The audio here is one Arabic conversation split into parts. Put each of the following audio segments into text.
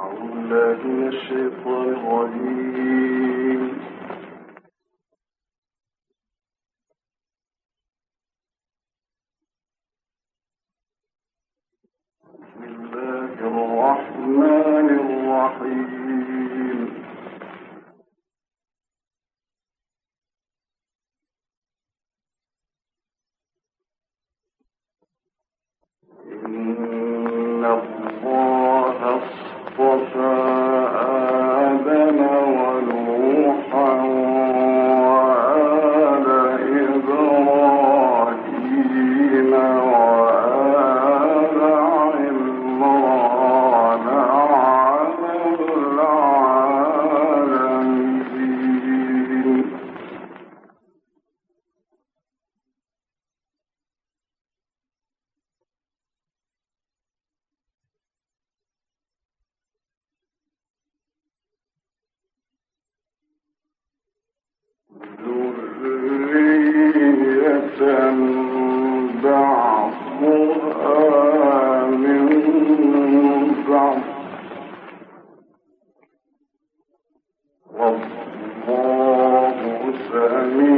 أعوذ الله من الشيطان الرجيم.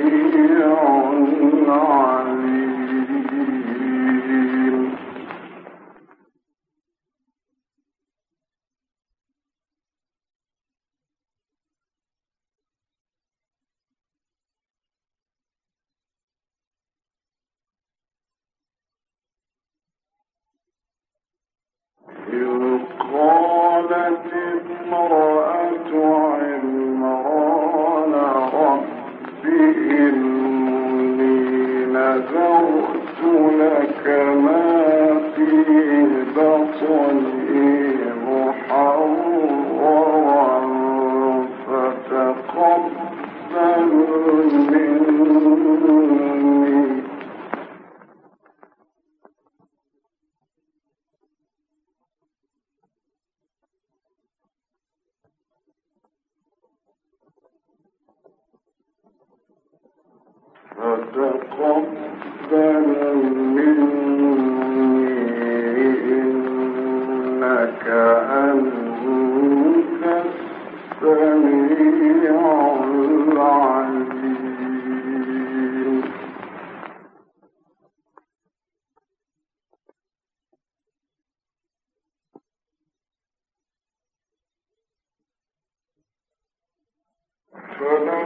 Yeah. فلما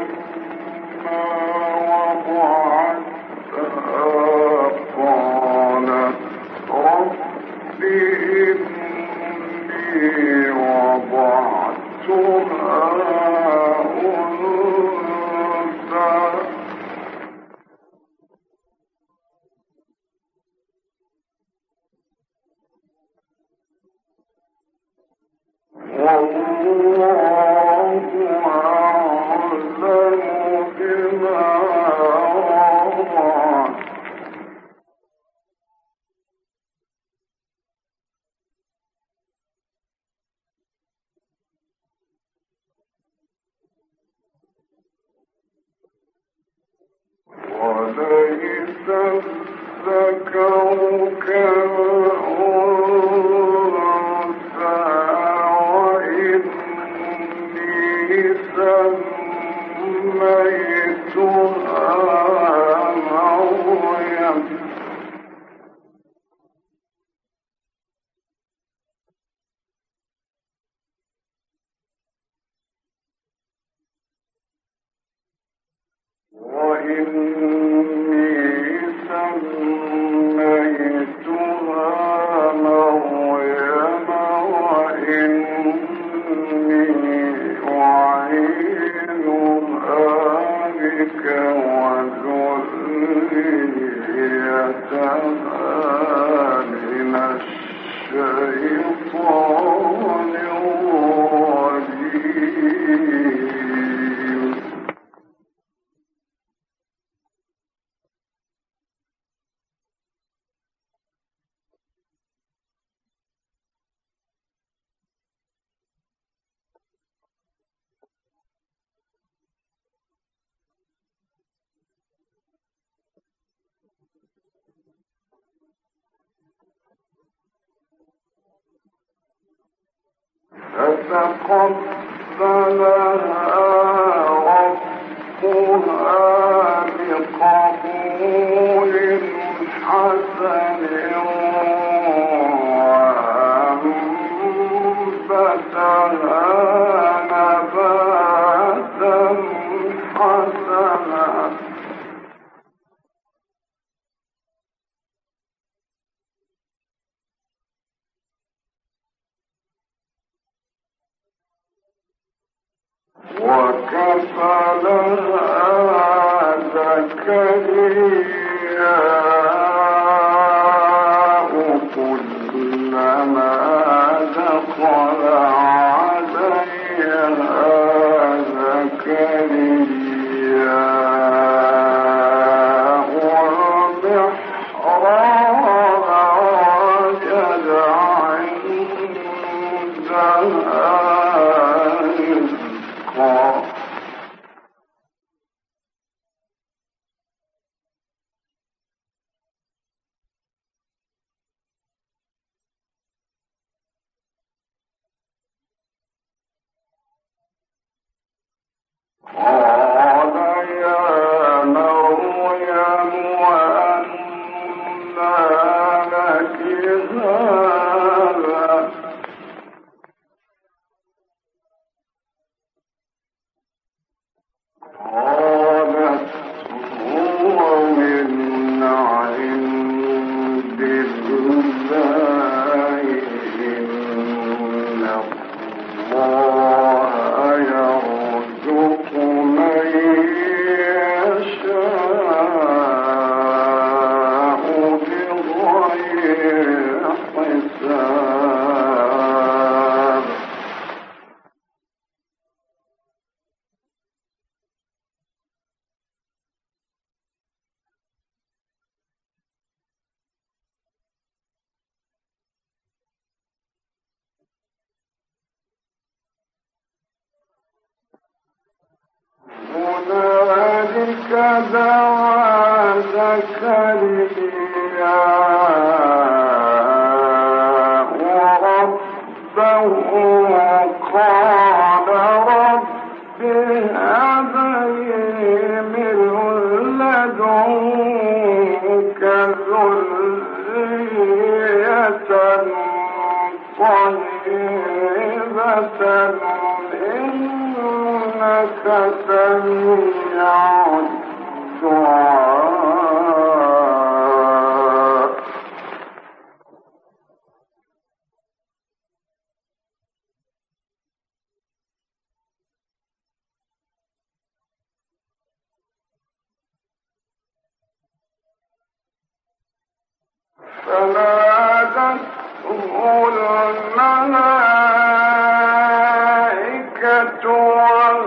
وكفلها زكريا يبشرك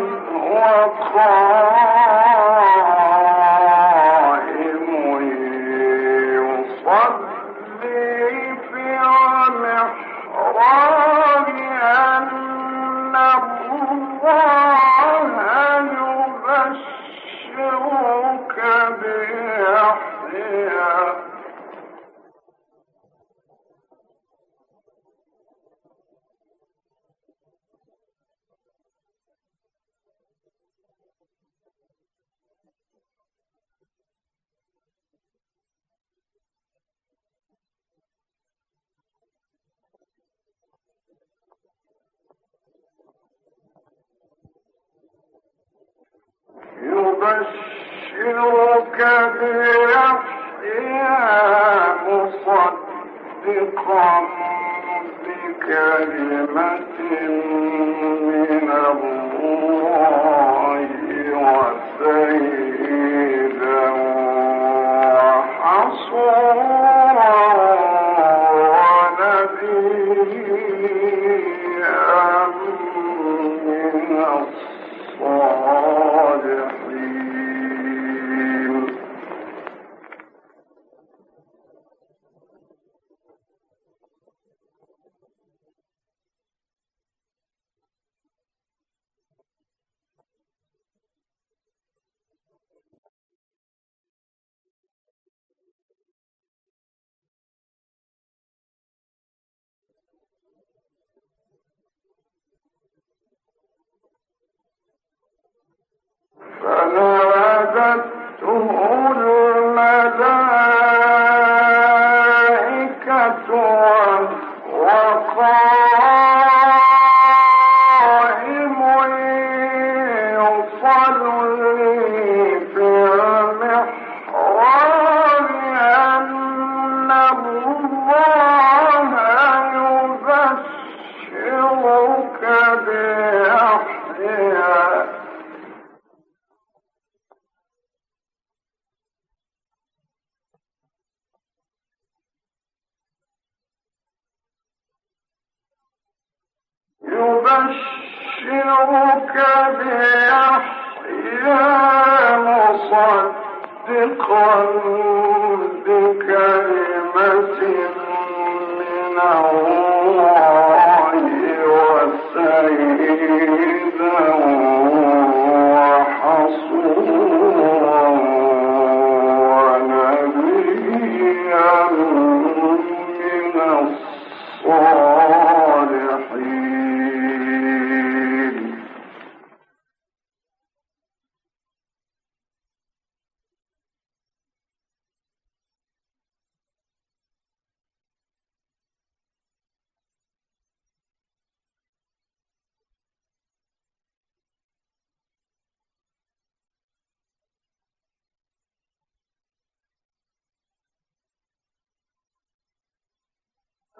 وما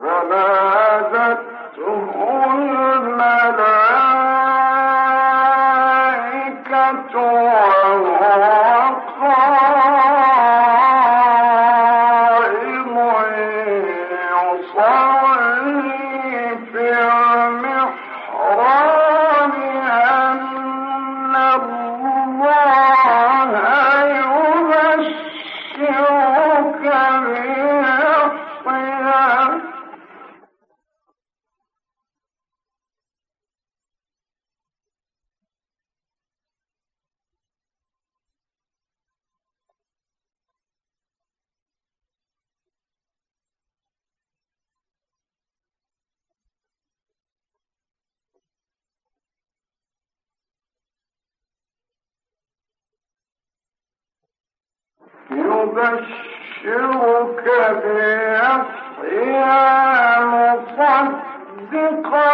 وما زدتهم يبشرك بيحيى مصدقا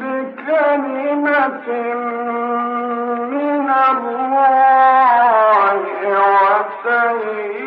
بكلمة من الله وسيدا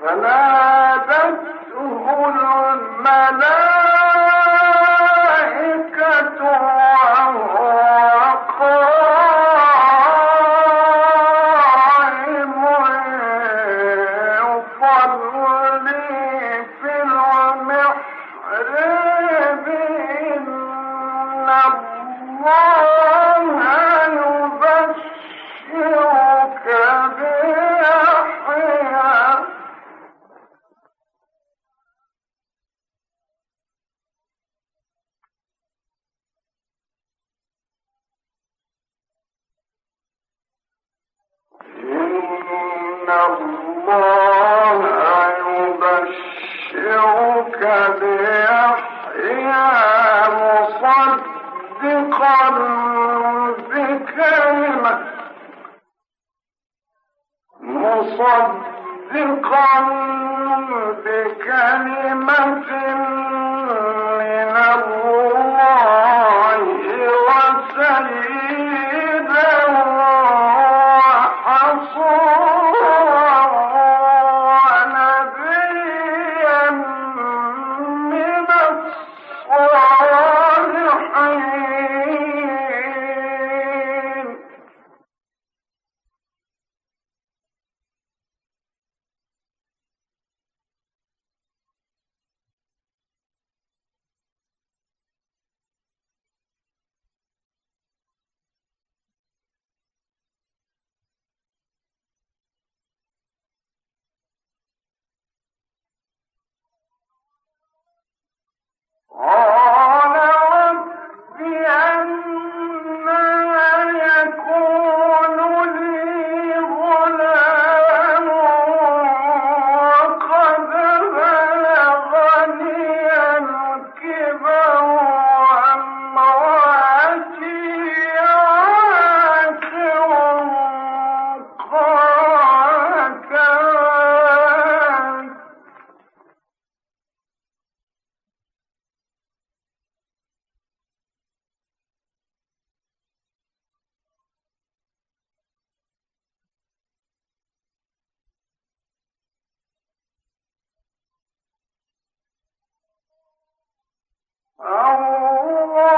فنادته الملائكة الله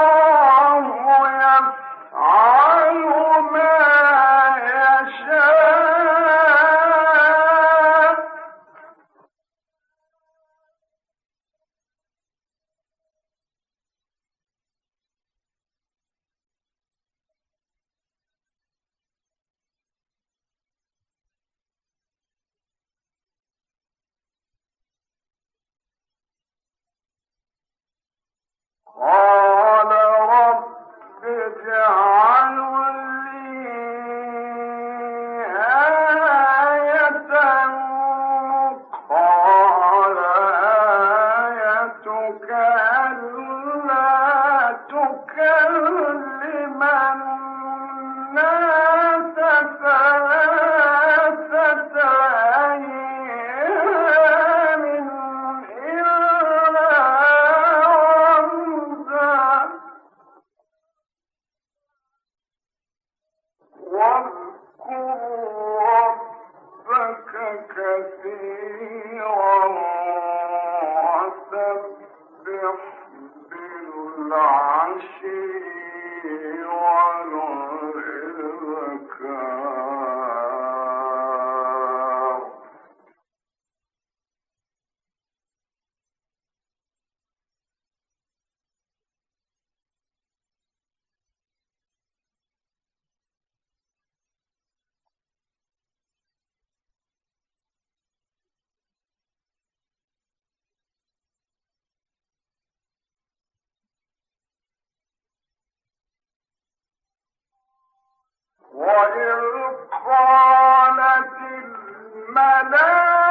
وإذ قالت الملائكة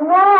no!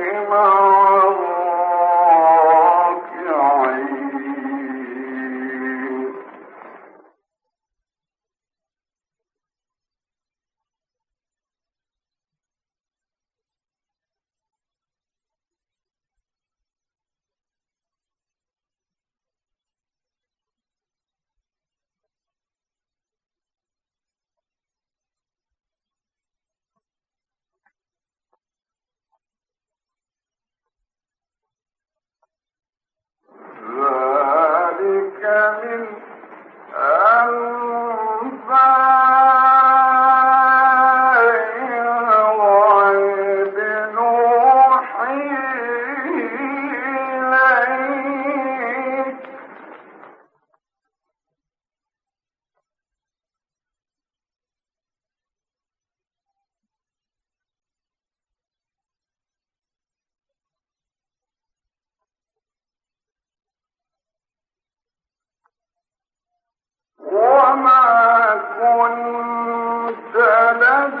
سلام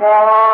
فَرَاغَ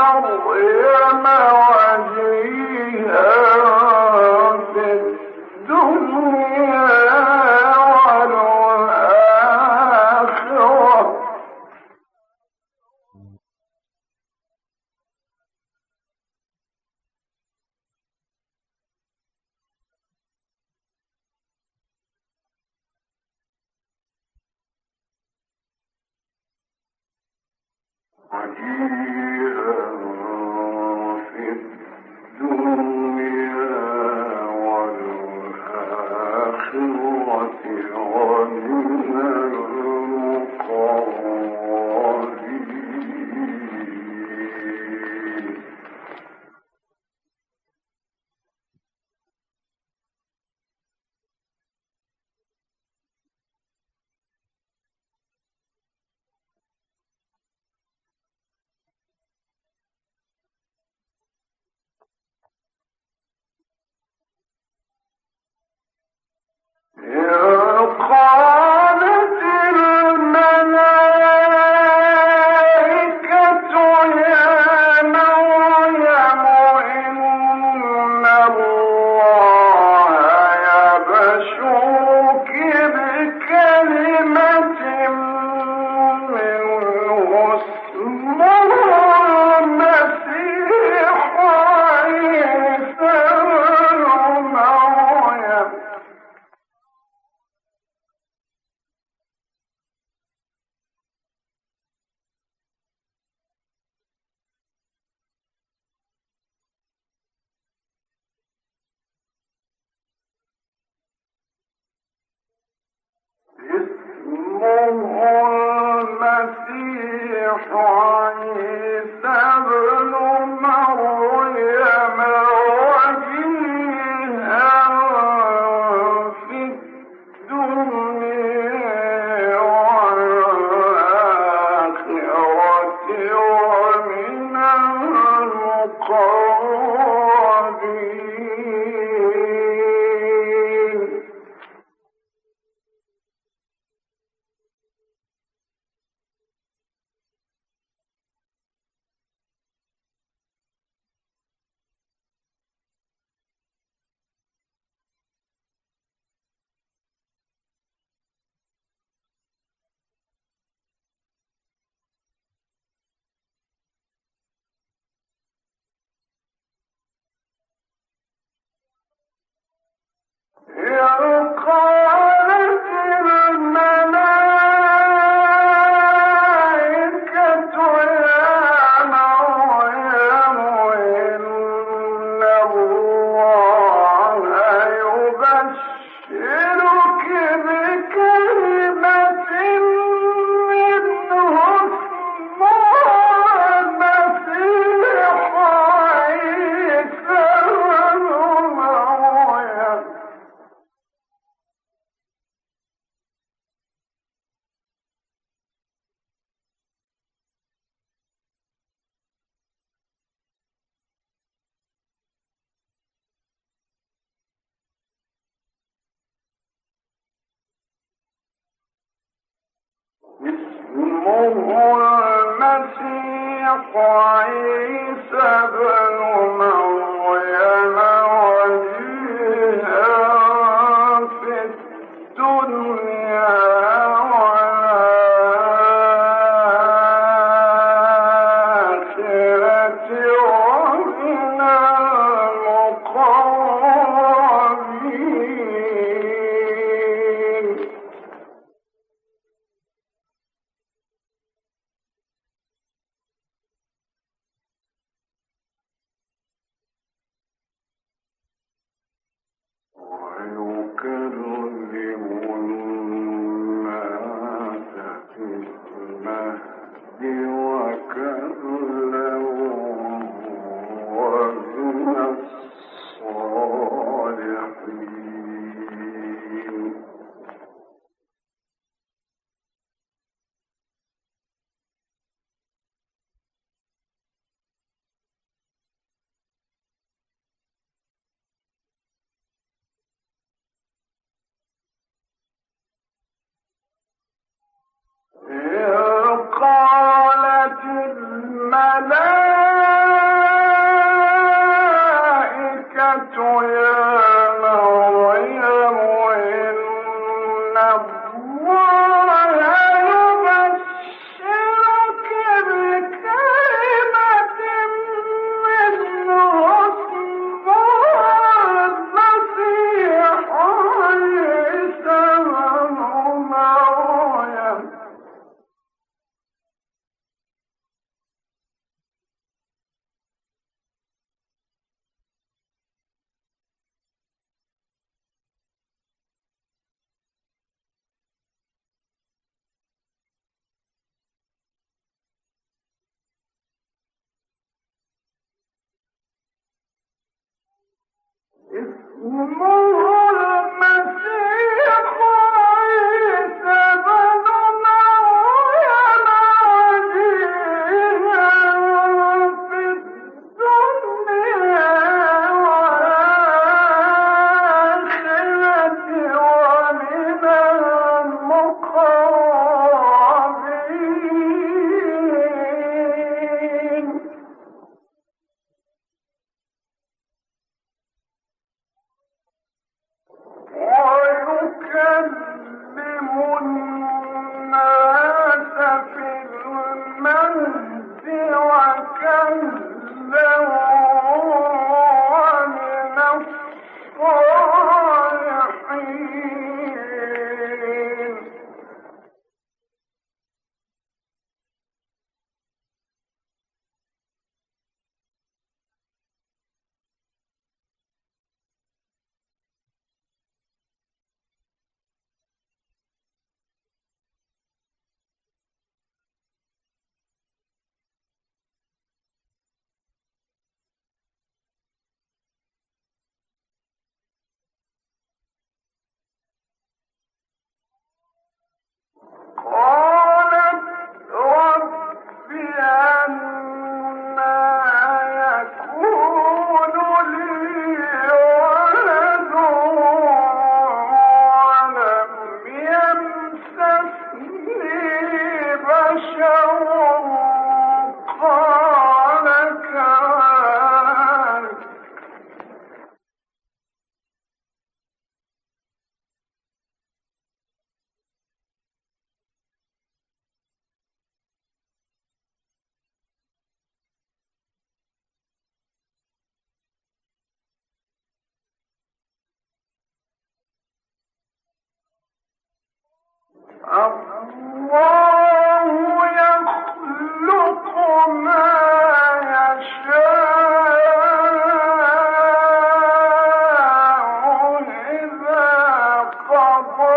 يكون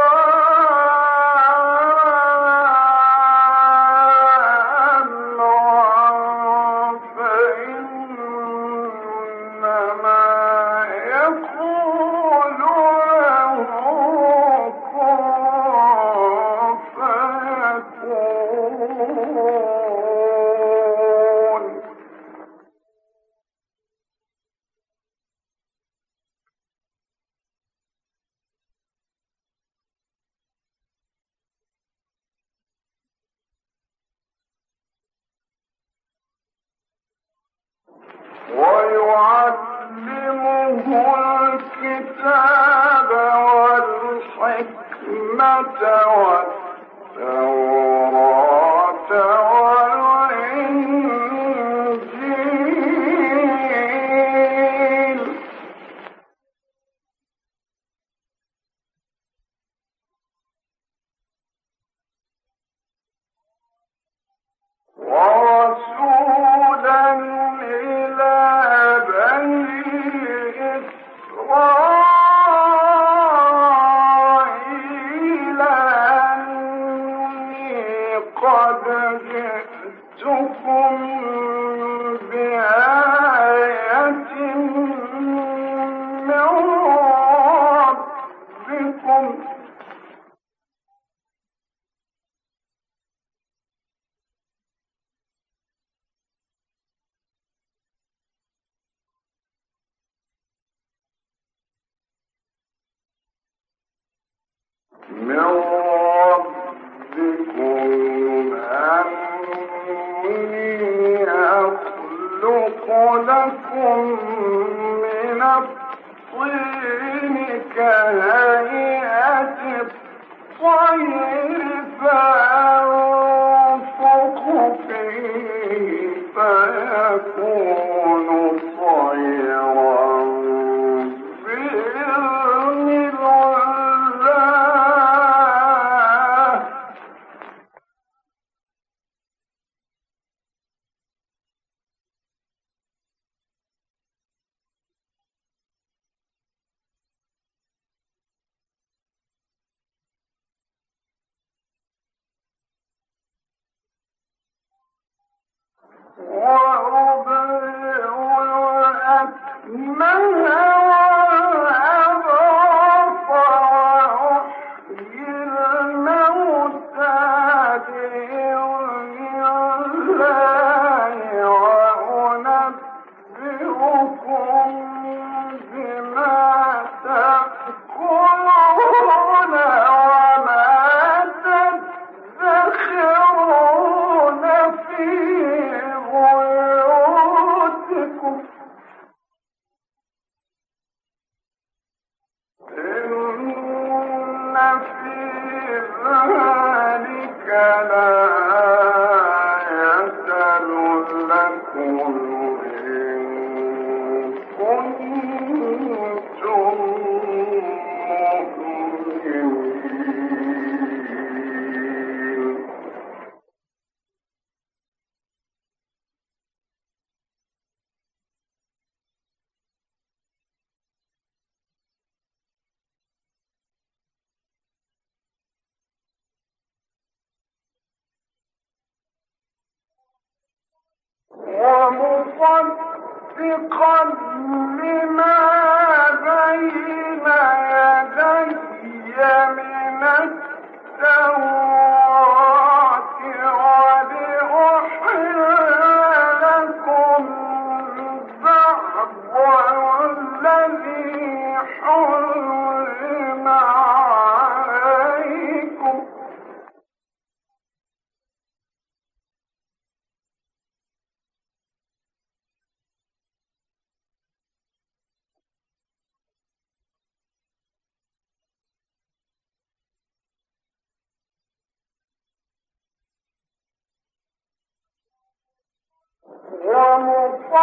Lord.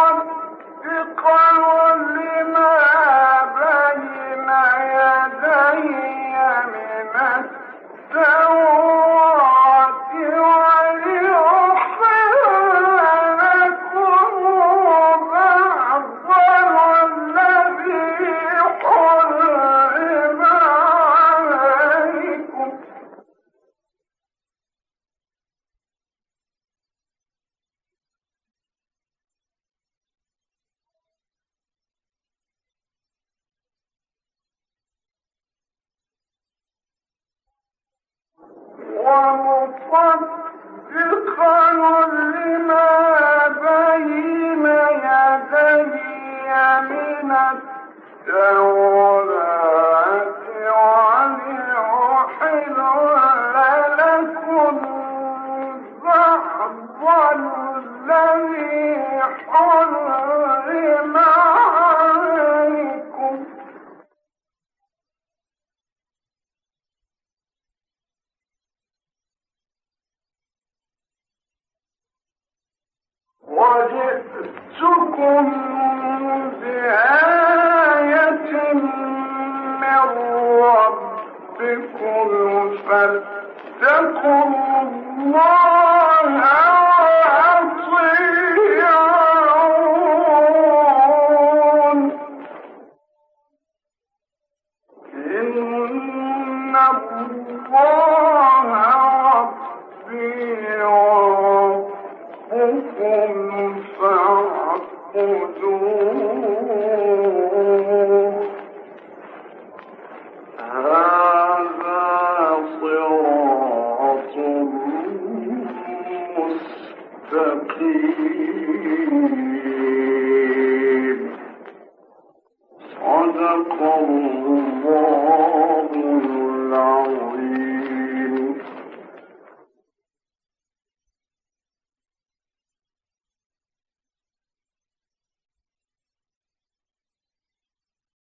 ومصدقا لما